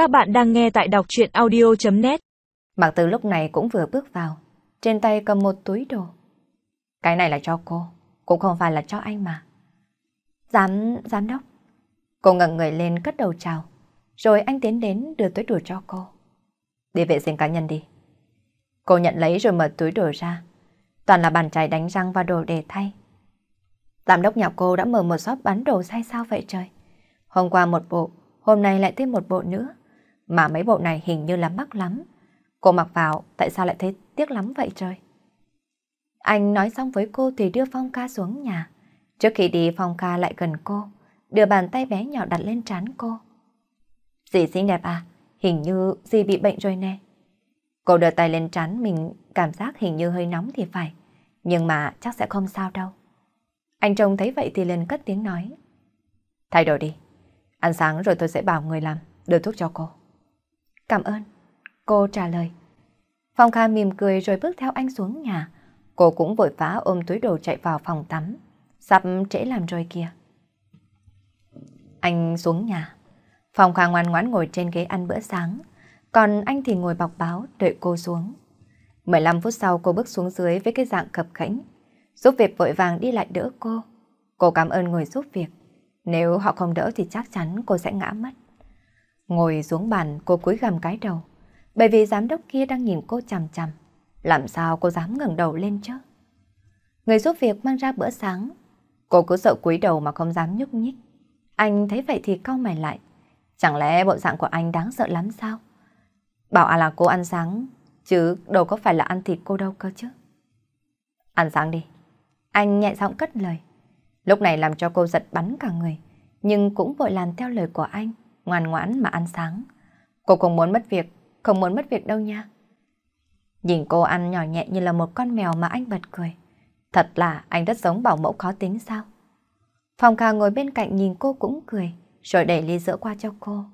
Các bạn đang nghe tại đọc chuyện audio.net Mạc Từ lúc này cũng vừa bước vào, trên tay cầm một túi đồ. Cái này là cho cô, cũng không phải là cho anh mà. Giám, giám đốc. Cô ngẩng người lên cất đầu chào, rồi anh tiến đến đưa túi đồ cho cô. Đi vệ sinh cá nhân đi. Cô nhận lấy rồi mở túi đồ ra. Toàn là bàn chải đánh răng và đồ để thay. Giám đốc nhà cô đã mở một shop bán đồ sai sao vậy trời? Hôm qua một bộ, hôm nay lại thêm một bộ nữa. Mà mấy bộ này hình như là mắc lắm. Cô mặc vào, tại sao lại thấy tiếc lắm vậy trời? Anh nói xong với cô thì đưa Phong ca xuống nhà. Trước khi đi Phong ca lại gần cô, đưa bàn tay bé nhỏ đặt lên trán cô. Dì xinh đẹp à, hình như dì bị bệnh rồi nè. Cô đưa tay lên trán mình cảm giác hình như hơi nóng thì phải, nhưng mà chắc sẽ không sao đâu. Anh trông thấy vậy thì liền cất tiếng nói. Thay đổi đi, ăn sáng rồi tôi sẽ bảo người làm, đưa thuốc cho cô. Cảm ơn. Cô trả lời. Phong Kha mỉm cười rồi bước theo anh xuống nhà. Cô cũng vội vã ôm túi đồ chạy vào phòng tắm. Sắp trễ làm rồi kìa. Anh xuống nhà. Phong Kha ngoan ngoãn ngồi trên ghế ăn bữa sáng. Còn anh thì ngồi bọc báo, đợi cô xuống. 15 phút sau, cô bước xuống dưới với cái dạng cập khẽnh. Giúp việc vội vàng đi lại đỡ cô. Cô cảm ơn người giúp việc. Nếu họ không đỡ thì chắc chắn cô sẽ ngã mất. Ngồi xuống bàn cô cúi gằm cái đầu. Bởi vì giám đốc kia đang nhìn cô chằm chằm. Làm sao cô dám ngẩng đầu lên chứ? Người giúp việc mang ra bữa sáng. Cô cứ sợ cúi đầu mà không dám nhúc nhích. Anh thấy vậy thì cau mày lại. Chẳng lẽ bộ dạng của anh đáng sợ lắm sao? Bảo à là cô ăn sáng, chứ đâu có phải là ăn thịt cô đâu cơ chứ. Ăn sáng đi. Anh nhẹ giọng cất lời. Lúc này làm cho cô giật bắn cả người, nhưng cũng vội làm theo lời của anh ngoan ngoãn mà ăn sáng. Cô không muốn mất việc, không muốn mất việc đâu nha. Nhìn cô ăn nhỏ nhẹ như là một con mèo mà anh bật cười. Thật là anh rất giống bảo mẫu khó tính sao? Phòng Kha ngồi bên cạnh nhìn cô cũng cười, rồi đẩy ly sữa qua cho cô.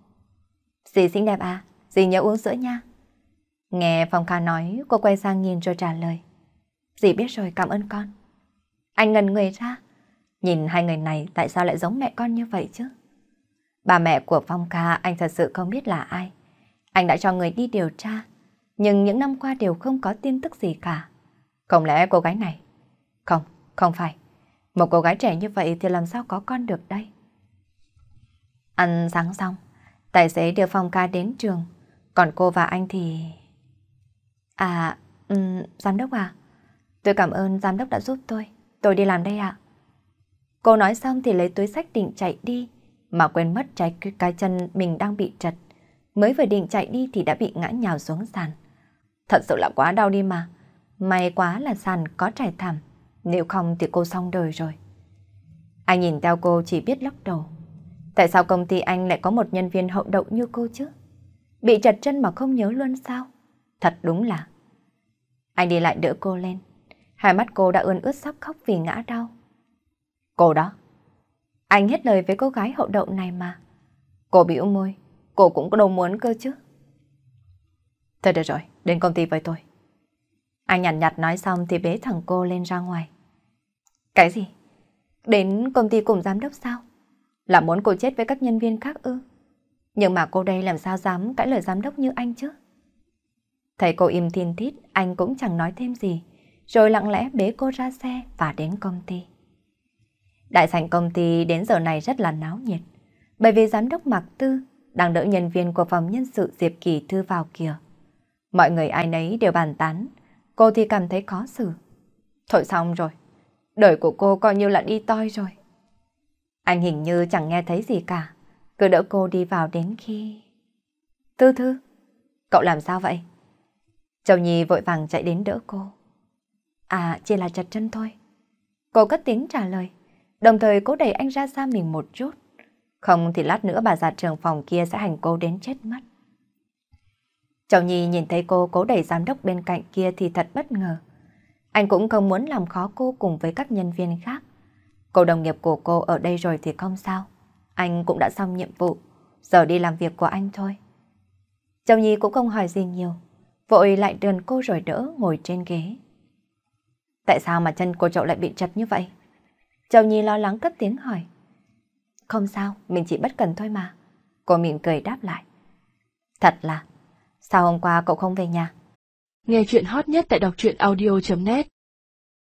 Dì xinh đẹp à, dì nhớ uống sữa nha. Nghe Phong Kha nói, cô quay sang nhìn rồi trả lời. Dì biết rồi, cảm ơn con. Anh ngần người ra. Nhìn hai người này tại sao lại giống mẹ con như vậy chứ? Bà mẹ của Phong Ca anh thật sự không biết là ai. Anh đã cho người đi điều tra, nhưng những năm qua đều không có tin tức gì cả. Không lẽ cô gái này? Không, không phải. Một cô gái trẻ như vậy thì làm sao có con được đây? Ăn sáng xong, tài xế đưa Phong Ca đến trường, còn cô và anh thì... À, um, giám đốc à? Tôi cảm ơn giám đốc đã giúp tôi. Tôi đi làm đây ạ. Cô nói xong thì lấy túi sách định chạy đi, mà quên mất trái cái chân mình đang bị trật. Mới vừa định chạy đi thì đã bị ngã nhào xuống sàn. Thật sự là quá đau đi mà. May quá là sàn có trải thảm, nếu không thì cô xong đời rồi. Anh nhìn theo cô chỉ biết lắc đầu. Tại sao công ty anh lại có một nhân viên hậu đậu như cô chứ? Bị chật chân mà không nhớ luôn sao? Thật đúng là. Anh đi lại đỡ cô lên. Hai mắt cô đã ươn ướt sắp khóc vì ngã đau. Cô đó. Anh hết lời với cô gái hậu đậu này mà. Cô bĩu môi, cô cũng có đâu muốn cơ chứ. Thôi được rồi, đến công ty với tôi. Anh nhặt nhặt nói xong thì bế thằng cô lên ra ngoài. Cái gì? Đến công ty cùng giám đốc sao? Là muốn cô chết với các nhân viên khác ư? Nhưng mà cô đây làm sao dám cãi lời giám đốc như anh chứ? Thấy cô im thiên thít, anh cũng chẳng nói thêm gì, rồi lặng lẽ bế cô ra xe và đến công ty. Đại sảnh công ty đến giờ này rất là náo nhiệt, bởi vì giám đốc Mạc Tư đang đỡ nhân viên của phòng nhân sự Diệp Kỳ Thư vào kìa. Mọi người ai nấy đều bàn tán, cô thì cảm thấy khó xử. Thôi xong rồi, đời của cô coi như là đi toi rồi. Anh hình như chẳng nghe thấy gì cả, cứ đỡ cô đi vào đến khi... Tư Thư, cậu làm sao vậy? Châu Nhi vội vàng chạy đến đỡ cô. À, chỉ là chật chân thôi. Cô cất tiếng trả lời đồng thời cố đẩy anh ra xa mình một chút. Không thì lát nữa bà già trường phòng kia sẽ hành cô đến chết mất. Châu Nhi nhìn thấy cô cố đẩy giám đốc bên cạnh kia thì thật bất ngờ. Anh cũng không muốn làm khó cô cùng với các nhân viên khác. Cô đồng nghiệp của cô ở đây rồi thì không sao. Anh cũng đã xong nhiệm vụ, giờ đi làm việc của anh thôi. Châu Nhi cũng không hỏi gì nhiều, vội lại đườn cô rồi đỡ ngồi trên ghế. Tại sao mà chân cô cậu lại bị chật như vậy? Châu Nhi lo lắng cất tiếng hỏi. Không sao, mình chỉ bất cần thôi mà. Cô mỉm cười đáp lại. Thật là, sao hôm qua cậu không về nhà? Nghe chuyện hot nhất tại đọc truyện audio.net